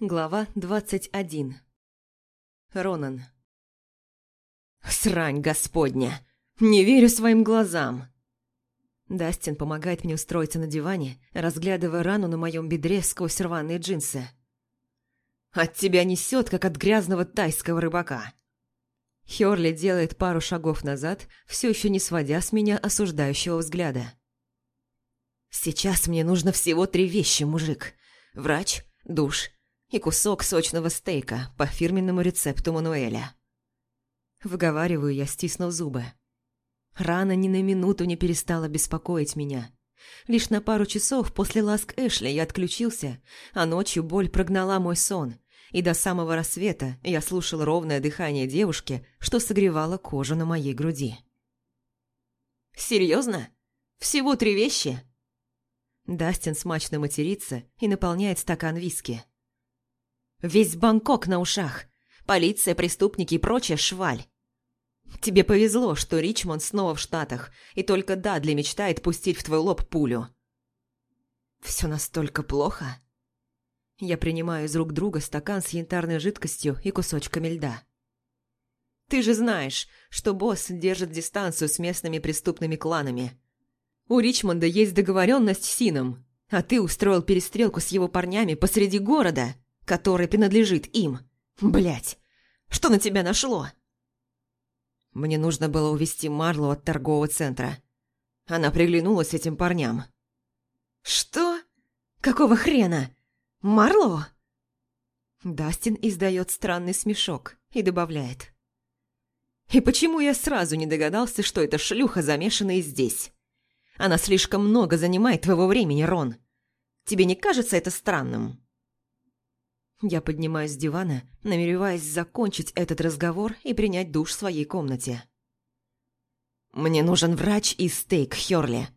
Глава 21 Ронан «Срань господня! Не верю своим глазам!» Дастин помогает мне устроиться на диване, разглядывая рану на моем бедре сквозь рваные джинсы. «От тебя несет, как от грязного тайского рыбака!» Хёрли делает пару шагов назад, все еще не сводя с меня осуждающего взгляда. «Сейчас мне нужно всего три вещи, мужик. Врач, душ и кусок сочного стейка по фирменному рецепту Мануэля». Выговариваю я, стиснув зубы. Рана ни на минуту не перестала беспокоить меня. Лишь на пару часов после ласк Эшли я отключился, а ночью боль прогнала мой сон, и до самого рассвета я слушал ровное дыхание девушки, что согревало кожу на моей груди. «Серьезно? Всего три вещи?» Дастин смачно матерится и наполняет стакан виски. «Весь Бангкок на ушах. Полиция, преступники и прочая шваль. Тебе повезло, что Ричмонд снова в Штатах, и только Дадли мечтает пустить в твой лоб пулю. Все настолько плохо. Я принимаю из рук друга стакан с янтарной жидкостью и кусочками льда. Ты же знаешь, что босс держит дистанцию с местными преступными кланами. У Ричмонда есть договоренность с Сином, а ты устроил перестрелку с его парнями посреди города, который принадлежит им. Блять, что на тебя нашло?» Мне нужно было увести Марлу от торгового центра. Она приглянулась этим парням. «Что? Какого хрена? Марло?» Дастин издает странный смешок и добавляет. «И почему я сразу не догадался, что эта шлюха замешана и здесь? Она слишком много занимает твоего времени, Рон. Тебе не кажется это странным?» Я поднимаюсь с дивана, намереваясь закончить этот разговор и принять душ в своей комнате. «Мне нужен врач и стейк, Хёрли.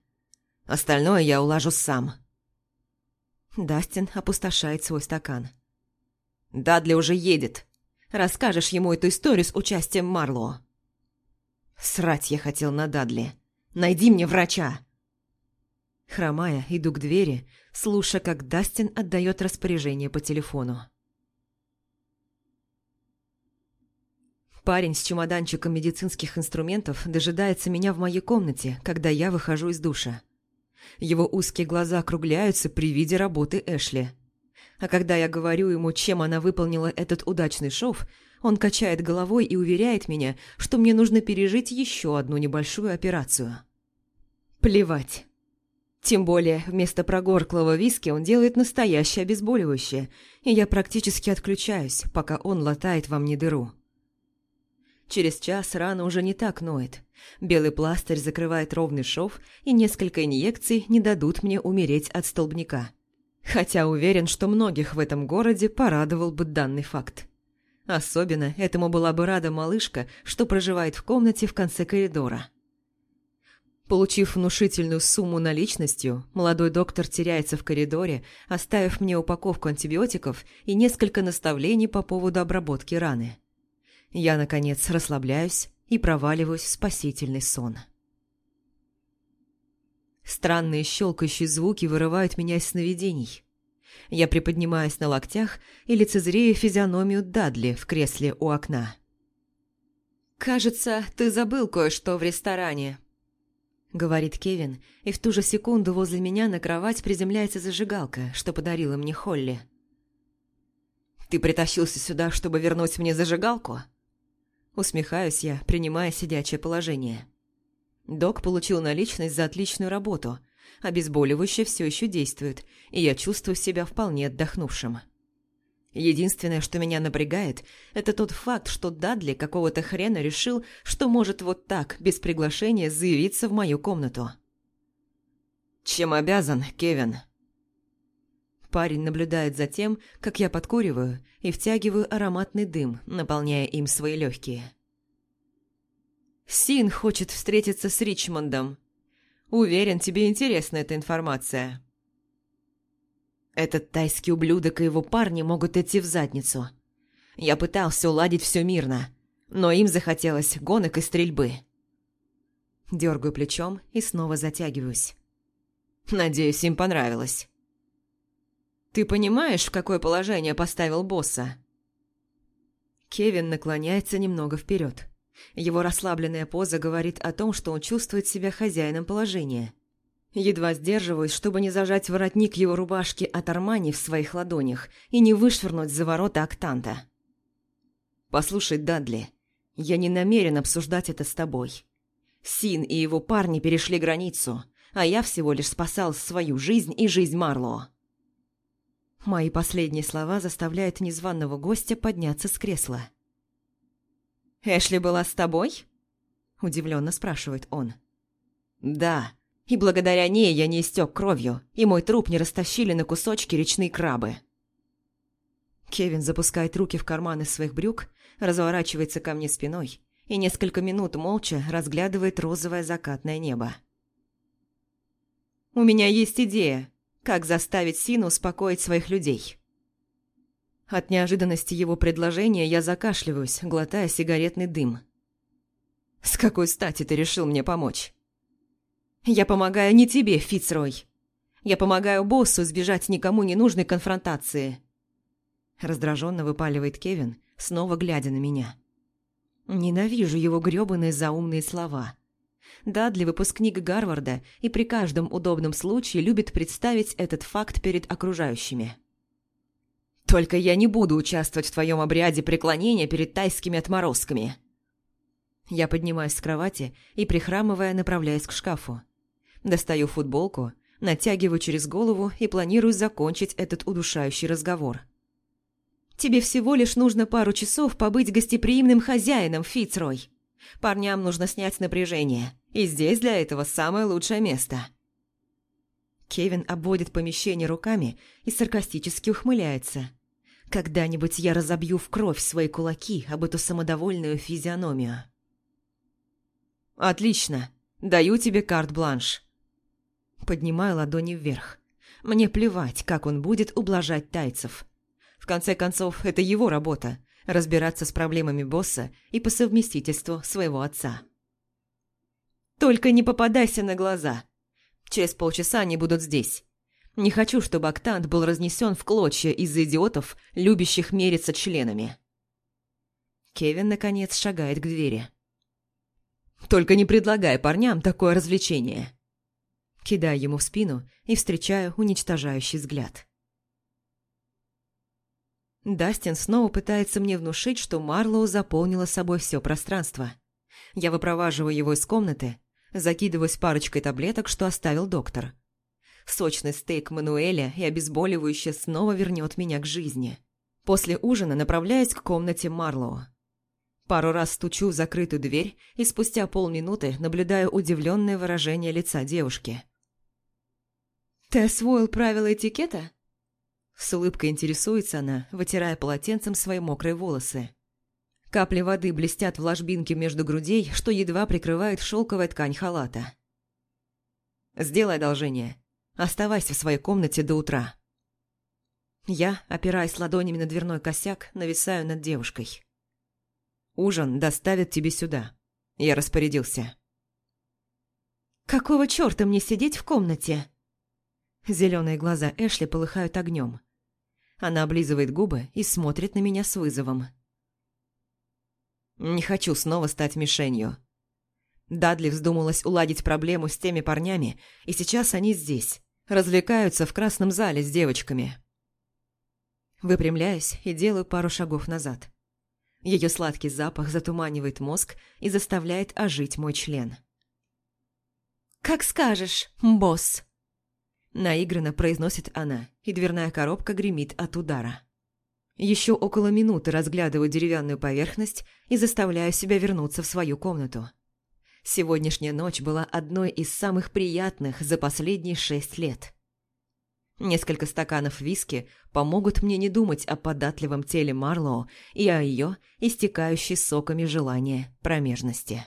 Остальное я улажу сам». Дастин опустошает свой стакан. «Дадли уже едет. Расскажешь ему эту историю с участием Марло». «Срать я хотел на Дадли. Найди мне врача!» Хромая, иду к двери, слушая, как Дастин отдает распоряжение по телефону. Парень с чемоданчиком медицинских инструментов дожидается меня в моей комнате, когда я выхожу из душа. Его узкие глаза округляются при виде работы Эшли. А когда я говорю ему, чем она выполнила этот удачный шов, он качает головой и уверяет меня, что мне нужно пережить еще одну небольшую операцию. Плевать. Тем более, вместо прогорклого виски он делает настоящее обезболивающее, и я практически отключаюсь, пока он латает во мне дыру. Через час рана уже не так ноет. Белый пластырь закрывает ровный шов, и несколько инъекций не дадут мне умереть от столбняка. Хотя уверен, что многих в этом городе порадовал бы данный факт. Особенно этому была бы рада малышка, что проживает в комнате в конце коридора. Получив внушительную сумму наличностью, молодой доктор теряется в коридоре, оставив мне упаковку антибиотиков и несколько наставлений по поводу обработки раны. Я, наконец, расслабляюсь и проваливаюсь в спасительный сон. Странные щелкающие звуки вырывают меня из сновидений. Я приподнимаюсь на локтях и лицезрею физиономию Дадли в кресле у окна. «Кажется, ты забыл кое-что в ресторане», — говорит Кевин, и в ту же секунду возле меня на кровать приземляется зажигалка, что подарила мне Холли. «Ты притащился сюда, чтобы вернуть мне зажигалку?» Усмехаюсь я, принимая сидячее положение. Док получил наличность за отличную работу. Обезболивающее все еще действует, и я чувствую себя вполне отдохнувшим. Единственное, что меня напрягает, это тот факт, что Дадли какого-то хрена решил, что может вот так, без приглашения, заявиться в мою комнату. «Чем обязан, Кевин?» Парень наблюдает за тем, как я подкуриваю и втягиваю ароматный дым, наполняя им свои легкие. «Син хочет встретиться с Ричмондом. Уверен, тебе интересна эта информация». Этот тайский ублюдок и его парни могут идти в задницу. Я пытался уладить все мирно, но им захотелось гонок и стрельбы. Дергаю плечом и снова затягиваюсь. Надеюсь, им понравилось. «Ты понимаешь, в какое положение поставил босса?» Кевин наклоняется немного вперед. Его расслабленная поза говорит о том, что он чувствует себя хозяином положения. Едва сдерживаюсь, чтобы не зажать воротник его рубашки от Армани в своих ладонях и не вышвырнуть за ворота октанта. «Послушай, Дадли, я не намерен обсуждать это с тобой. Син и его парни перешли границу, а я всего лишь спасал свою жизнь и жизнь Марло». Мои последние слова заставляют незваного гостя подняться с кресла. «Эшли была с тобой?» – удивленно спрашивает он. «Да, и благодаря ней я не истек кровью, и мой труп не растащили на кусочки речные крабы». Кевин запускает руки в карманы своих брюк, разворачивается ко мне спиной и несколько минут молча разглядывает розовое закатное небо. «У меня есть идея, как заставить Сину успокоить своих людей». От неожиданности его предложения я закашливаюсь, глотая сигаретный дым. «С какой стати ты решил мне помочь?» «Я помогаю не тебе, Фицрой. Я помогаю боссу избежать никому не нужной конфронтации». Раздраженно выпаливает Кевин, снова глядя на меня. Ненавижу его грёбаные заумные слова. Дадли выпускник Гарварда и при каждом удобном случае любит представить этот факт перед окружающими. Только я не буду участвовать в твоем обряде преклонения перед тайскими отморозками. Я поднимаюсь с кровати и, прихрамывая, направляюсь к шкафу. Достаю футболку, натягиваю через голову и планирую закончить этот удушающий разговор. Тебе всего лишь нужно пару часов побыть гостеприимным хозяином, Фицрой. Парням нужно снять напряжение, и здесь для этого самое лучшее место. Кевин обводит помещение руками и саркастически ухмыляется. Когда-нибудь я разобью в кровь свои кулаки об эту самодовольную физиономию. «Отлично. Даю тебе карт-бланш». Поднимаю ладони вверх. Мне плевать, как он будет ублажать тайцев. В конце концов, это его работа – разбираться с проблемами босса и по совместительству своего отца. «Только не попадайся на глаза. Через полчаса они будут здесь. Не хочу, чтобы октант был разнесен в клочья из-за идиотов, любящих мериться членами. Кевин, наконец, шагает к двери. «Только не предлагай парням такое развлечение!» Кидаю ему в спину и встречаю уничтожающий взгляд. Дастин снова пытается мне внушить, что Марлоу заполнила собой все пространство. Я выпроваживаю его из комнаты, закидываюсь парочкой таблеток, что оставил доктор – Сочный стейк Мануэля и обезболивающее снова вернет меня к жизни. После ужина направляюсь к комнате Марлоу. Пару раз стучу в закрытую дверь и спустя полминуты наблюдаю удивленное выражение лица девушки. «Ты освоил правила этикета?» С улыбкой интересуется она, вытирая полотенцем свои мокрые волосы. Капли воды блестят в ложбинке между грудей, что едва прикрывает шелковая ткань халата. «Сделай одолжение. Оставайся в своей комнате до утра». Я, опираясь ладонями на дверной косяк, нависаю над девушкой. «Ужин доставят тебе сюда». Я распорядился. «Какого черта мне сидеть в комнате?» Зеленые глаза Эшли полыхают огнем. Она облизывает губы и смотрит на меня с вызовом. «Не хочу снова стать мишенью. Дадли вздумалась уладить проблему с теми парнями, и сейчас они здесь, развлекаются в красном зале с девочками. Выпрямляюсь и делаю пару шагов назад. Ее сладкий запах затуманивает мозг и заставляет ожить мой член. «Как скажешь, босс!» Наигранно произносит она, и дверная коробка гремит от удара. Еще около минуты разглядываю деревянную поверхность и заставляю себя вернуться в свою комнату. Сегодняшняя ночь была одной из самых приятных за последние шесть лет. Несколько стаканов виски помогут мне не думать о податливом теле Марлоу и о ее истекающей соками желания промежности.